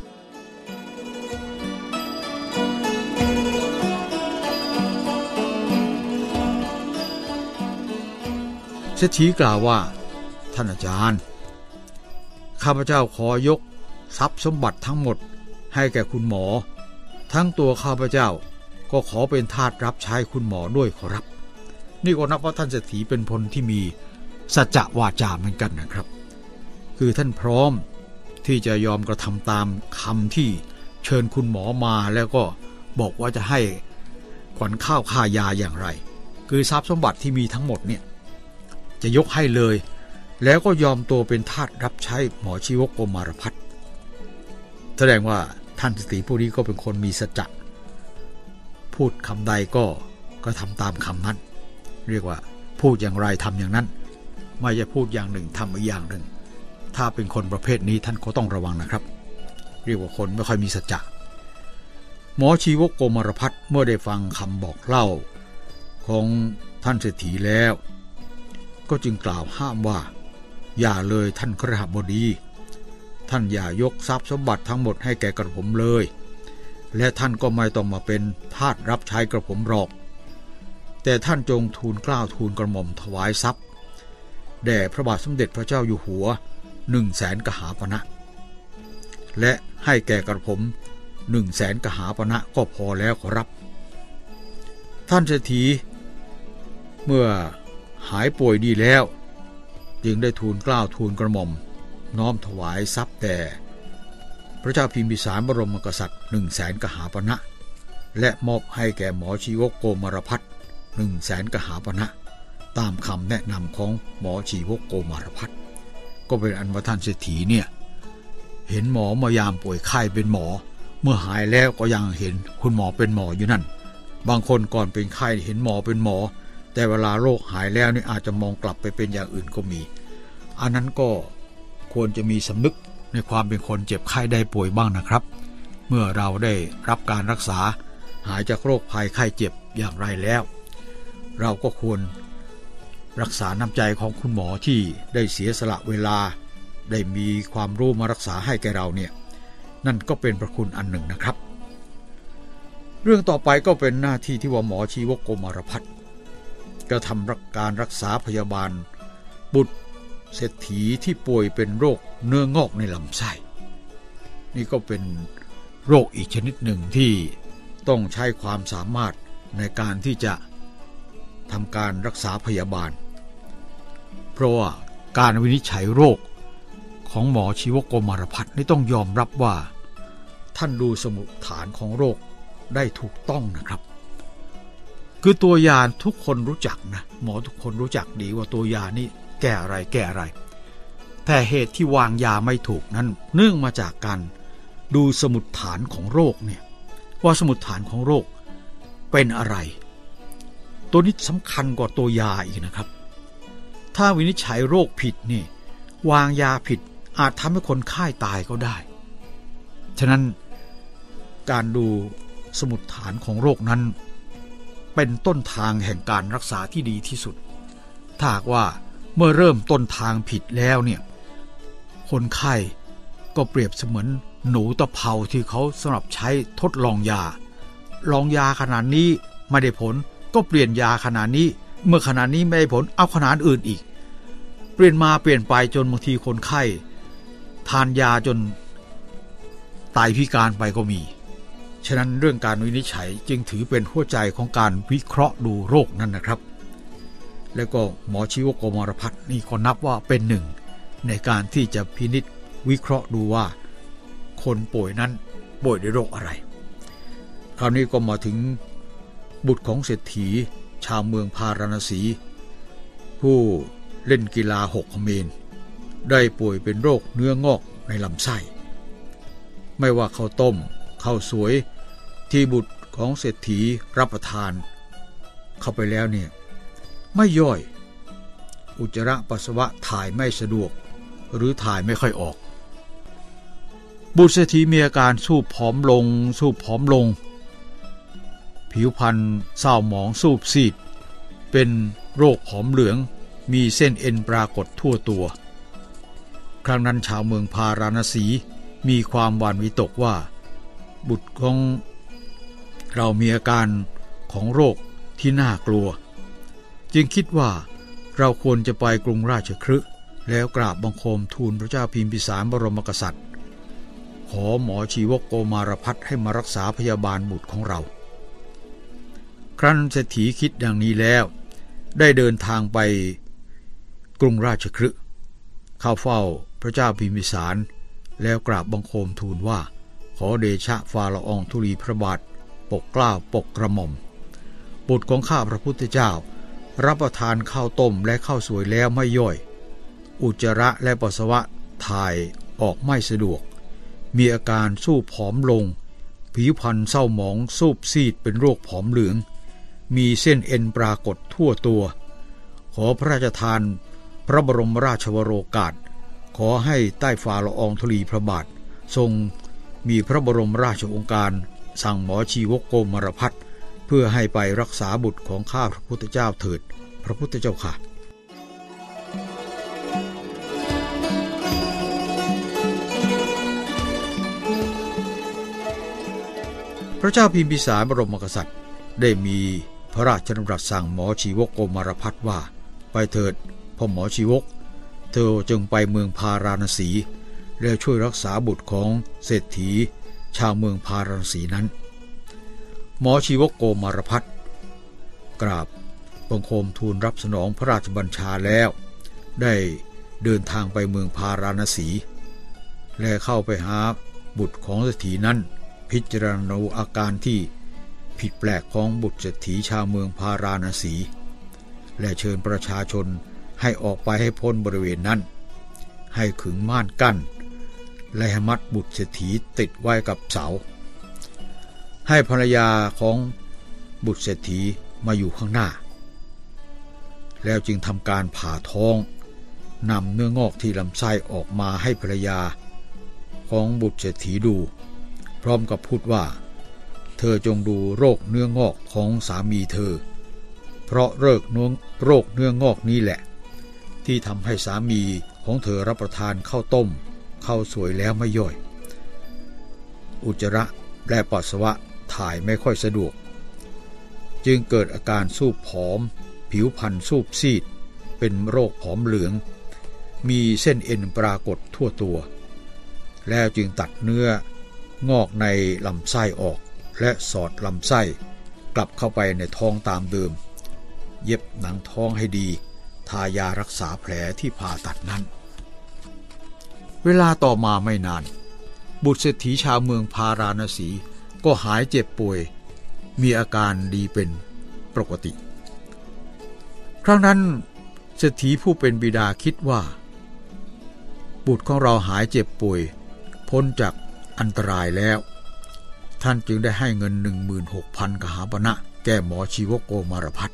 เศรษฐีกล่าวว่า ท่านอาจารย์ ข้าพเจ้าขอยกทรัพย์สมบัติทั้งหมดให้แก่คุณหมอ ทั้งตัวข้าพเจ้าก็ขอเป็นทาสรับใช้คุณหมอด้วยขอรับ นี่ก็นับว่าท่านเศรษฐีเป็นพลที่มีสัจวาจาเหมือนกันนะครับ คือท่านพร้อมที่จะยอมกระทำตามคำที่เชิญคุณหมอมาแล้วก็บอกว่าจะให้ขวัญข้าวค่ายาอย่างไร คือทรัพย์สมบัติที่มีทั้งหมดเนี่ย จะยกให้เลย แล้วก็ยอมตัวเป็นทาสรับใช้หมอชีวกโกมารพัฒแสดงว่าท่านสติผู้นี้ก็เป็นคนมีสัจจะพูดคำใดก็ก็ทำตามคำนั้น เรียกว่าพูดอย่างไรทำอย่างนั้น ไม่จะพูดอย่างหนึ่งทำอีกอย่างหนึ่ง ถ้าเป็นคนประเภทนี้ท่านก็ต้องระวังนะครับ เรียกว่าคนไม่ค่อยมีสัจจะหมอชีวกโกมารพัฒเมื่อได้ฟังคำบอกเล่า ของท่านเศรษฐีแล้ว ก็จึงกล่าวห้ามว่า อย่าเลยท่านครหบดี ท่านอย่ายกทรัพย์สมบัติทั้งหมดให้แก่กระผมเลย และท่านก็ไม่ต้องมาเป็นทาสรับใช้กระผมหรอก แต่ท่านจงทูลกล้าวทูลกระหม่อมถวายทรัพย์แด่พระบาทสมเด็จพระเจ้าอยู่หัวหนึ่งแสนกหาปณะและให้แก่กระผมหนึ่งแสนกหาปณะก็พอแล้วขอรับ ท่านเศรษฐีเมื่อ หายป่วยดีแล้ว จึงได้ทูลกล้าวทูลกระหม่อม น้อมถวายทรัพย์แต่พระเจ้าพิมพิสารบรมกษัตริย์หนึ่งแสนกหาปณะและมอบให้แก่หมอชีวกโกมารพัฒหนึ่งแสนกหาปณะตามคำแนะนำของหมอชีวกโกมารพัฒก็เป็นอันว่าท่านเศรษฐีเนี่ยเห็นหมอมายามป่วยไข้เป็นหมอ เมื่อหายแล้วก็ยังเห็นคุณหมอเป็นหมออยู่นั่น บางคนก่อนเป็นไข้เห็นหมอเป็นหมอ แต่เวลาโรคหายแล้วนี่อาจจะมองกลับไปเป็นอย่างอื่นก็มี อันนั้นก็ควรจะมีสำนึกในความเป็นคนเจ็บไข้ได้ป่วยบ้างนะครับ เมื่อเราได้รับการรักษาหายจากโรคภัยไข้เจ็บอย่างไรแล้ว เราก็ควรรักษาน้ำใจของคุณหมอที่ได้เสียสละเวลา ได้มีความรู้มารักษาให้แก่เราเนี่ยนั่นก็เป็นประคุณอันหนึ่งนะครับ เรื่องต่อไปก็เป็นหน้าที่ที่ว่าหมอชีวกโกมารพัฒ กระทำการรักษาพยาบาล บุตรเศรษฐีที่ป่วยเป็นโรคเนื้องอกในลำไส้ นี่ก็เป็นโรคอีกชนิดหนึ่งที่ต้องใช้ความสามารถในการที่จะทำการรักษาพยาบาล เพราะว่าการวินิจฉัยโรคของหมอชีวกรมารพัฒนี่ต้องยอมรับว่า ท่านดูสมุดฐานของโรคได้ถูกต้องนะครับ คือตัวยาทุกคนรู้จักนะหมอทุกคนรู้จักดีว่าตัวยานี่แก้อะไรแก้อะไร แต่เหตุที่วางยาไม่ถูกนั้น เนื่องมาจากการดูสมุดฐานของโรคเนี่ยว่าสมุดฐานของโรคเป็นอะไร ตัวนี้สำคัญกว่าตัวยาอีกนะครับ ถ้าวินิจฉัยโรคผิดนี่วางยาผิดอาจทำให้คนไข้าตายก็ได้ ฉะนั้นการดูสมุดฐานของโรคนั้น เป็นต้นทางแห่งการรักษาที่ดีที่สุด ถ้าว่าเมื่อเริ่มต้นทางผิดแล้วเนี่ย คนไข้ก็เปรียบเสมือนหนูตะเภาที่เขาสำหรับใช้ทดลองยา ลองยาขนาดนี้ไม่ได้ผลก็เปลี่ยนยาขนาดนี้ เมื่อขนาดนี้ไม่ได้ผลเอาขนาดอื่นอีก เปลี่ยนมาเปลี่ยนไปจนบางทีคนไข้ ทานยาจนตายพิการไปก็มี ฉะนั้นเรื่องการวินิจฉัยจึงถือเป็นหัวใจของการวิเคราะห์ดูโรคนั่นนะครับ แล้วก็หมอชีวกมรพัฒนี่ก็นับว่าเป็นหนึ่ง ในการที่จะพินิษวิเคราะห์ดูว่า คนป่วยนั้นป่วยด้วยโรคอะไร คราวนี้ก็มาถึงบุตรของเศรษฐี ชาวเมืองพาราณสี ผู้เล่นกีฬาหกเมน ได้ป่วยเป็นโรคเนื้องอกในลำไส้ ไม่ว่าข้าวต้มข้าวสวย ที่บุตรของเศรษฐีรับประทาน เข้าไปแล้วเนี่ยไม่ย่อย อุจจาระปัสสาวะถ่ายไม่สะดวก หรือถ่ายไม่ค่อยออก บุตรเศรษฐีมีอาการสูบผอมลง สูบผอมลง ผิวพรรณเศร้าหมองสูบซีด เป็นโรคผอมเหลืองมีเส้นเอ็นปรากฏทั่วตัว ครั้งนั้นชาวเมืองพาราณสีมีความหวานวิตกว่า บุตรของ เรามีอาการของโรคที่น่ากลัว จึงคิดว่าเราควรจะไปกรุงราชครึแล้วกราบบังคมทูลพระเจ้าพิมพิสารบรมกษัตริย์ ขอหมอชีวกโกมารพัฒให้มารักษาพยาบาลบุตรของเรา ครั้นเศรษฐีคิดดังนี้แล้ว ได้เดินทางไปกรุงราชครึเข้าเฝ้าพระเจ้าพิมพิสาร แล้วกราบบังคมทูลว่า ขอเดชะฟาละอองธุลีพระบาท ปกกล้าวปกกระหม่อม บุตรของข้าพระพุทธเจ้า รับประทานข้าวต้มและข้าวสวยแล้วไม่ย่อย อุจจาระและปัสสาวะถ่ายออกไม่สะดวก มีอาการสู้ผอมลง ผิวพรรณเศร้าหมองสูบซีดเป็นโรคผอมเหลือง มีเส้นเอ็นปรากฏทั่วตัว ขอพระราชทาน พระบรมราชวโรกาส ขอให้ใต้ฝ่าละอองธุลีพระบาท ทรงมีพระบรมราชองค์การ สั่งหมอชีวกโกมารพัฒเพื่อให้ไปรักษาบุตรของข้าพระพุทธเจ้าเถิด พระพุทธเจ้าค่ะ พระเจ้าพิมพิสารบรมกษัตริย์ ได้มีพระราชดำรัสสั่งหมอชีวกโกมารพัฒว่า ไปเถิดพ่อหมอชีวก เธอจึงไปเมืองพาราณสีแล้วช่วยรักษาบุตรของเศรษฐี ชาวเมืองพาราณสีนั้น หมอชีวกโกมารพัฒกราบบังคมทูลรับสนองพระราชบัญชาแล้ว ได้เดินทางไปเมืองพาราณสี และเข้าไปหาบุตรของเศรษฐีนั้น พิจารณาอาการที่ผิดแปลกของบุตรเศรษฐีชาวเมืองพาราณสี และเชิญประชาชนให้ออกไปให้พ้นบริเวณนั้น ให้ขึงม่านกั้น และมัดบุตรเศรษฐีติดไว้กับเสา ให้ภรรยาของบุตรเศรษฐีมาอยู่ข้างหน้า แล้วจึงทำการผ่าท้องนำเนื้องอกที่ลำไส้ออกมาให้ภรรยาของบุตรเศรษฐีดู พร้อมกับพูดว่า เธอจงดูโรคเนื้องอกของสามีเธอ เพราะเลิกนโรคเนื้องอกนี้แหละ ที่ทำให้สามีของเธอรับประทานข้าวต้ม เข้าสวยแล้วไม่ย่อย อุจจาระและปัสสาวะถ่ายไม่ค่อยสะดวก จึงเกิดอาการสูบผอม ผิวพรรณสูบซีด เป็นโรคผอมเหลือง มีเส้นเอ็นปรากฏทั่วตัว แล้วจึงตัดเนื้องอกในลำไส้ออก และสอดลำไส้กลับเข้าไปในท้องตามเดิม เย็บหนังท้องให้ดี ทายารักษาแผลที่ผ่าตัดนั้น เวลาต่อมาไม่นาน บุตรเศรษฐีชาวเมืองพาราณสีก็หายเจ็บป่วย มีอาการดีเป็นปกติ ครั้งนั้นเศรษฐีผู้เป็นบิดาคิดว่า บุตรของเราหายเจ็บป่วย พ้นจากอันตรายแล้ว ท่านจึงได้ให้เงิน 16,000กหาปณะแก่หมอชีวโกมารพัฒ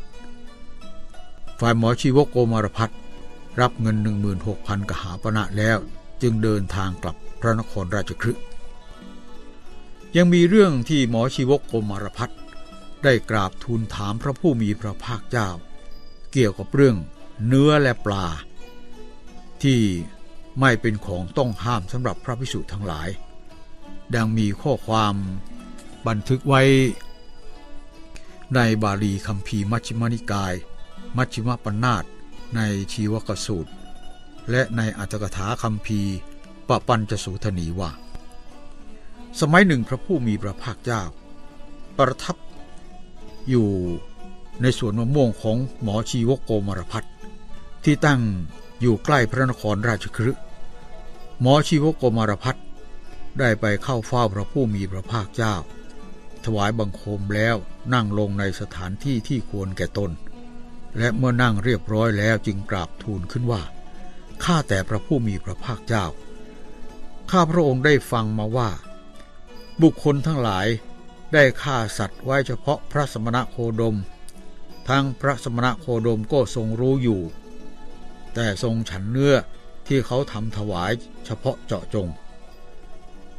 ฝ่ายหมอชีวโกมารพัฒรับเงิน 16,000กหาปณะแล้ว จึงเดินทางกลับพระนครราชคฤห์ยังมีเรื่องที่หมอชีวกโกมารพัฒได้กราบทูลถามพระผู้มีพระภาคเจ้า เกี่ยวกับเรื่องเนื้อและปลา ที่ไม่เป็นของต้องห้ามสำหรับพระภิกษุทั้งหลาย ดังมีข้อความบันทึกไว้ ในบาลีคัมภีร์มัชฌิมานิกาย มัชฌิมปนาตในชีวกสูตร และในอัตถกถาคำพีปปัญจสูทนีว่า สมัยหนึ่งพระผู้มีพระภาคเจ้า ประทับอยู่ในสวนมะม่วงของหมอชีวกโกมารพัฒที่ตั้งอยู่ใกล้พระนครราชคฤห์หมอชีวกโกมารพัฒได้ไปเข้าเฝ้าพระผู้มีพระภาคเจ้า ถวายบังคมแล้วนั่งลงในสถานที่ที่ควรแก่ตน และเมื่อนั่งเรียบร้อยแล้วจึงกราบทูลขึ้นว่า ข้าแต่พระผู้มีพระภาคเจ้า ข้าพระองค์ได้ฟังมาว่า บุคคลทั้งหลายได้ฆ่าสัตว์ไว้เฉพาะพระสมณะโคดม ทั้งพระสมณะโคดมก็ทรงรู้อยู่ แต่ทรงฉันเนื้อที่เขาทำถวายเฉพาะเจาะจง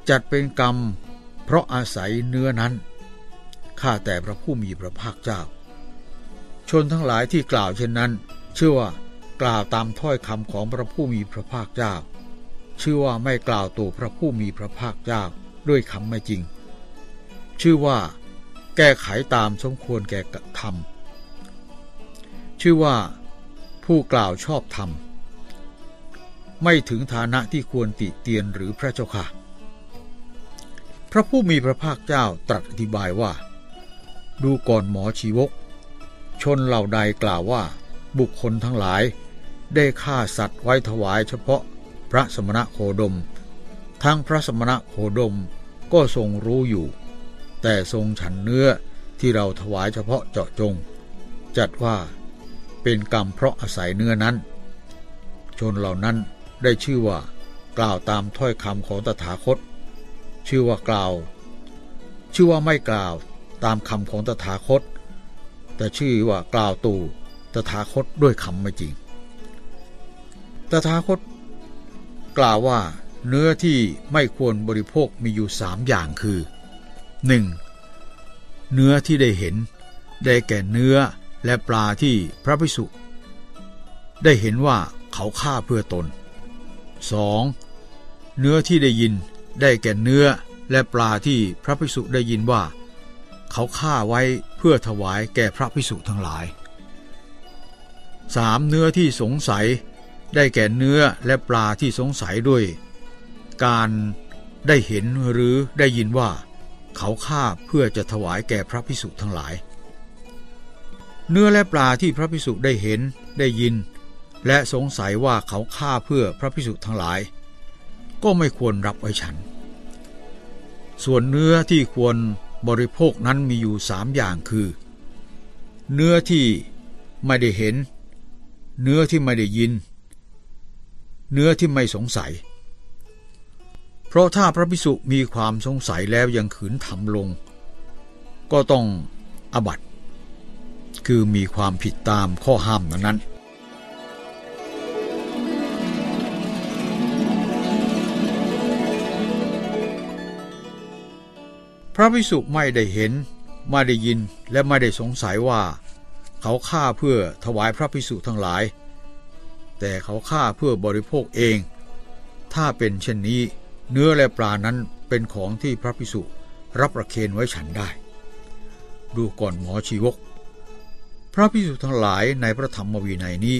จัดเป็นกรรมเพราะอาศัยเนื้อนั้นข้าแต่พระผู้มีพระภาคเจ้า ชนทั้งหลายที่กล่าวเช่นนั้น เชื่อว่า กล่าวตามถ้อยคำของพระผู้มีพระภาคเจ้า ชื่อว่าไม่กล่าวตัวพระผู้มีพระภาคเจ้าด้วยคำไม่จริง ชื่อว่า แก้ไขตามสมควรแก่ธรรม ชื่อว่า ผู้กล่าวชอบธรรม ไม่ถึงฐานะที่ควรติเตียนหรือพระเจ้าค่ะ พระผู้มีพระภาคเจ้าตรัสอธิบายว่า ดูก่อนหมอชีวก ชนเหล่าใดกล่าวว่าบุคคลทั้งหลาย ได้ฆ่าสัตว์ไว้ถวายเฉพาะพระสมณะโคดม ทั้งพระสมณะโคดมก็ทรงรู้อยู่ แต่ทรงฉันเนื้อที่เราถวายเฉพาะเจาะจง จัดว่าเป็นกรรมเพราะอาศัยเนื้อนั้น ชนเหล่านั้นได้ชื่อว่ากล่าวตามถ้อยคำของตถาคต ชื่อว่ากล่าว ชื่อว่าไม่กล่าวตามคำของตถาคต แต่ชื่อว่ากล่าวตู่ตถาคตด้วยคำไม่จริง ตถาคตกล่าวว่าเนื้อที่ไม่ควรบริโภคมีอยู่สามอย่างคือ 1. เนื้อที่ได้เห็น ได้แก่เนื้อและปลาที่พระภิกษุได้เห็นว่าเขาฆ่าเพื่อตน 2. เนื้อที่ได้ยิน ได้แก่เนื้อและปลาที่พระภิกษุได้ยินว่า เขาฆ่าไว้เพื่อถวายแก่พระภิกษุทั้งหลาย 3. เนื้อที่สงสัย ได้แก่เนื้อและปลาที่สงสัยด้วย การได้เห็นหรือได้ยินว่า เขาฆ่าเพื่อจะถวายแก่พระพิสุทั้งหลาย เนื้อและปลาที่พระพิสุได้เห็นได้ยิน และสงสัยว่าเขาฆ่าเพื่อพระพิสุทั้งหลาย ก็ไม่ควรรับไว้ฉัน ส่วนเนื้อที่ควรบริโภคนั้นมีอยู่สามอย่างคือ เนื้อที่ไม่ได้เห็น เนื้อที่ไม่ได้ยิน เนื้อที่ไม่สงสัย เพราะถ้าพระพิสุมีความสงสัยแล้วยังขืนทำลง ก็ต้องอบัตคือมีความผิดตามข้อห้ามนั้นพระพิสุไม่ได้เห็น ไม่ได้ยินและไม่ได้สงสัยว่า เขาฆ่าเพื่อถวายพระพิสุทั้งหลาย แต่เขาฆ่าเพื่อบริโภคเอง ถ้าเป็นเช่นนี้เนื้อและปลานั้นเป็นของที่พระพิสุรับประเคนไว้ฉันได้ ดูก่อนหมอชีวก พระพิสุทั้งหลายในพระธรรมวินัยนี้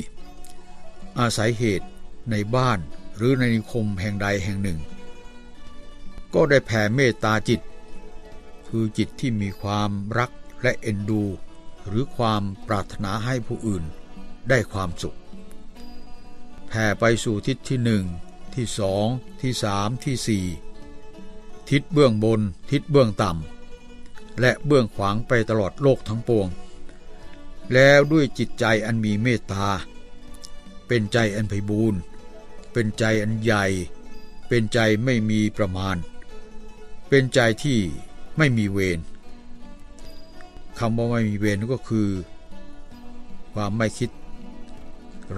อาศัยเหตุในบ้านหรือในนิคมแห่งใดแห่งหนึ่ง ก็ได้แผ่เมตตาจิต คือจิตที่มีความรักและเอ็นดู หรือความปรารถนาให้ผู้อื่นได้ความสุข แผ่ไปสู่ทิศที่หนึ่งที่สองที่สามที่สี่ทิศเบื้องบนทิศเบื้องต่ำและเบื้องขวางไปตลอดโลกทั้งปวง แล้วด้วยจิตใจอันมีเมตตา เป็นใจอันไพบูรณ์เป็นใจอันใหญ่ เป็นใจไม่มีประมาณ เป็นใจที่ไม่มีเวรคำว่าไม่มีเวรก็คือ ความไม่คิด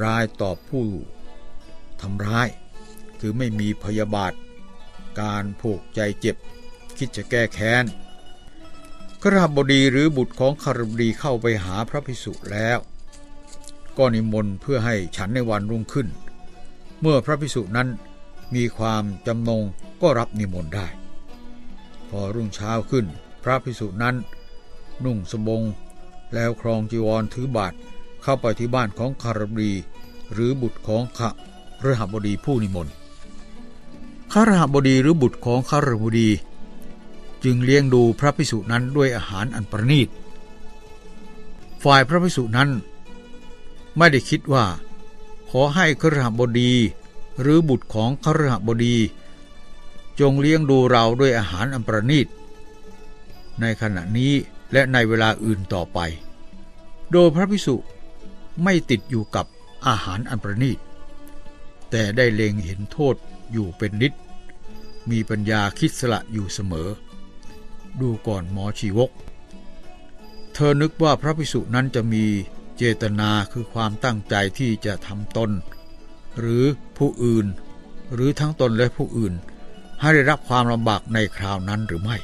ร้ายต่อผู้ ทำร้าย คือไม่มีพยาบาท การผูกใจเจ็บ คิดจะแก้แค้นขราบดีหรือบุตรของคารบดีเข้าไปหาพระพิสุแล้ว ก็นิมนต์เพื่อให้ฉันในวันรุ่งขึ้น เมื่อพระพิสุนั้นมีความจำนงก็รับนิมนต์ได้ พอรุ่งเช้าขึ้น พระพิสุนั้น นุ่งสบงแล้วครองจีวรถือบาทเข้าไปที่บ้านของคารบดีหรือบุตรของขะ รหบดีผู้นิมนต์ข้ารหบดีหรือบุตรของข้ารบดี จึงเลี้ยงดูพระพิสุนั้นด้วยอาหารอันประณีต ฝ่ายพระพิสุนั้น ไม่ได้คิดว่า ขอให้ข้ารหบดี หรือบุตรของข้ารหบดี จงเลี้ยงดูเราด้วยอาหารอันประณีต ในขณะนี้และในเวลาอื่นต่อไป โดยพระพิสุไม่ติดอยู่กับอาหารอันประณีต แต่ได้เล็งเห็นโทษอยู่เป็นนิด มีปัญญาคิดสละอยู่เสมอ ดูก่อนหมอชีวก เธอนึกว่าพระภิกษุนั้นจะมีเจตนาคือความตั้งใจที่จะทำตน หรือผู้อื่น หรือทั้งตนและผู้อื่น ให้ได้รับความลำบากในคราวนั้นหรือไม่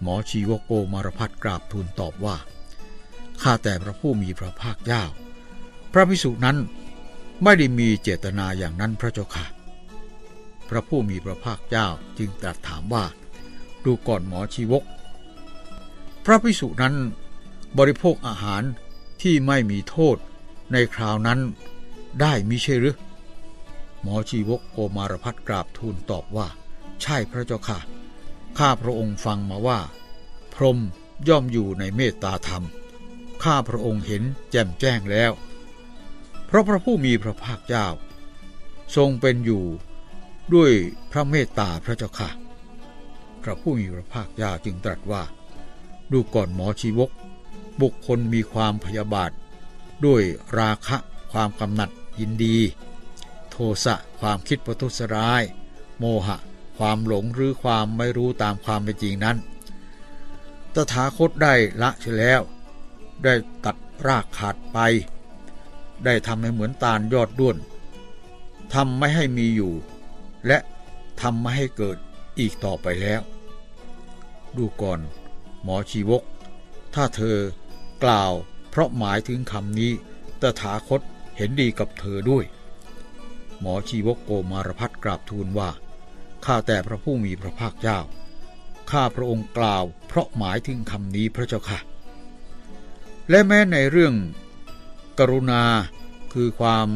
หมอชีวโกมารพัฒกราบทูลตอบว่าข้าแต่พระผู้มีพระภาคเจ้า พระภิกษุนั้น ไม่ได้มีเจตนาอย่างนั้นพระเจ้าค่ะ พระผู้มีพระภาคเจ้าจึงตรัสถามว่า ดูก่อนหมอชีวก พระภิกษุนั้นบริโภคอาหารที่ไม่มีโทษในคราวนั้นได้มิใช่หรือ หมอชีวกโกมารพัฒกราบทูลตอบว่า ใช่พระเจ้าค่ะ ข้าพระองค์ฟังมาว่า พรหมย่อมอยู่ในเมตตาธรรม ข้าพระองค์เห็นแจ่มแจ้งแล้ว เพราะพระผู้มีพระภาคเจ้า ทรงเป็นอยู่ด้วยพระเมตตาพระเจ้าค่ะ พระผู้มีพระภาคเจ้าจึงตรัสว่า ดูก่อนหมอชีวก บุคคลมีความพยาบาท ด้วยราคะความกำหนัดยินดี โทสะความคิดประทุษร้าย โมหะ ความหลงหรือความไม่รู้ตามความเป็นจริงนั้น ตถาคตได้ละเสียแล้ว ได้ตัดรากขาดไป ได้ทำให้เหมือนตาลยอดด้วนทำไม่ให้มีอยู่ และทำไม่ให้เกิดอีกต่อไปแล้ว ดูก่อน หมอชีวก ถ้าเธอกล่าวเพราะหมายถึงคำนี้ตถาคตเห็นดีกับเธอด้วย หมอชีวกโกมารพัฒกราบทูลว่าข้าแต่พระผู้มีพระภาคเจ้าข้าพระองค์กล่าวเพราะหมายถึงคำนี้พระเจ้าค่ะ และแม้ในเรื่อง กรุณา คือความ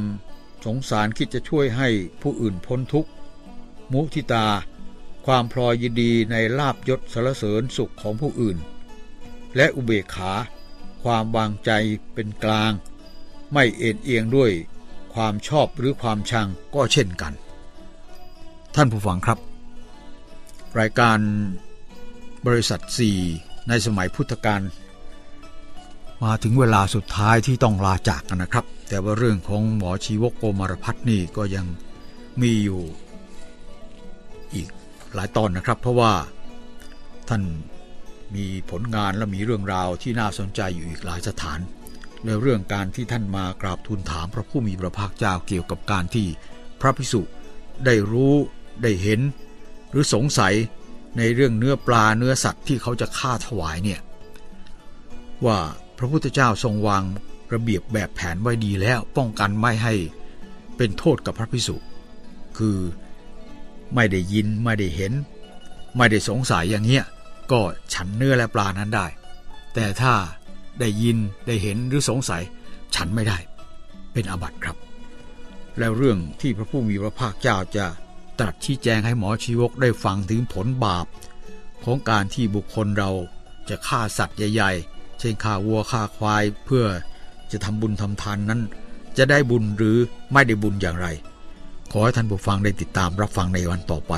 สงสารคิดจะช่วยให้ผู้อื่นพ้นทุกข์ มุทิตา ความพลอยยินดีในลาบยศสรเสริญสุขของผู้อื่น และอุเบกขา ความวางใจเป็นกลาง ไม่เอ็นเอียงด้วยความชอบหรือความชังก็เช่นกัน ท่านผู้ฟังครับ รายการบริษัท 4 ในสมัยพุทธกาล มาถึงเวลาสุดท้ายที่ต้องลาจากกันนะครับ แต่ว่าเรื่องของหมอชีวกโกมารพัฒนี่ก็ยังมีอยู่อีกหลายตอนนะครับ เพราะว่าท่านมีผลงานและมีเรื่องราวที่น่าสนใจอยู่อีกหลายสถาน ในเรื่องการที่ท่านมากราบทูลถามพระผู้มีพระภาคเจ้าเกี่ยวกับการที่พระภิกษุได้รู้ได้เห็น หรือสงสัยในเรื่องเนื้อปลาเนื้อสัตว์ที่เขาจะฆ่าถวายเนี่ยว่า พระพุทธเจ้าทรงวางระเบียบแบบแผนไว้ดีแล้วป้องกันไม่ให้เป็นโทษกับพระภิกษุคือไม่ได้ยินไม่ได้เห็น ไม่ได้สงสัยอย่างเงี้ยก็ฉันเนื้อและปลานั้นได้ แต่ถ้าได้ยินได้เห็นหรือสงสัย ฉันไม่ได้ เป็นอาบัติครับ แล้วเรื่องที่พระผู้มีพระภาคเจ้าจะตรัสชี้แจงให้หมอชีวกได้ฟังถึงผลบาป ของการที่บุคคลเราจะฆ่าสัตว์ใหญ่ เช่นฆ่าวัวฆ่าควายเพื่อจะทำบุญทำทานนั้น จะได้บุญหรือไม่ได้บุญอย่างไร ขอให้ท่านผู้ฟังได้ติดตามรับฟังในวันต่อไป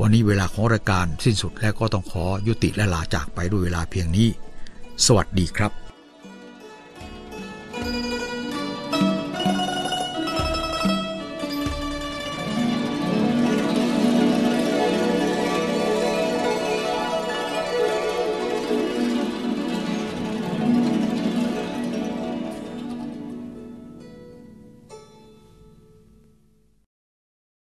วันนี้เวลาของรายการสิ้นสุดและก็ต้องขอยุติและลาจากไปด้วยเวลาเพียงนี้ สวัสดีครับ thank you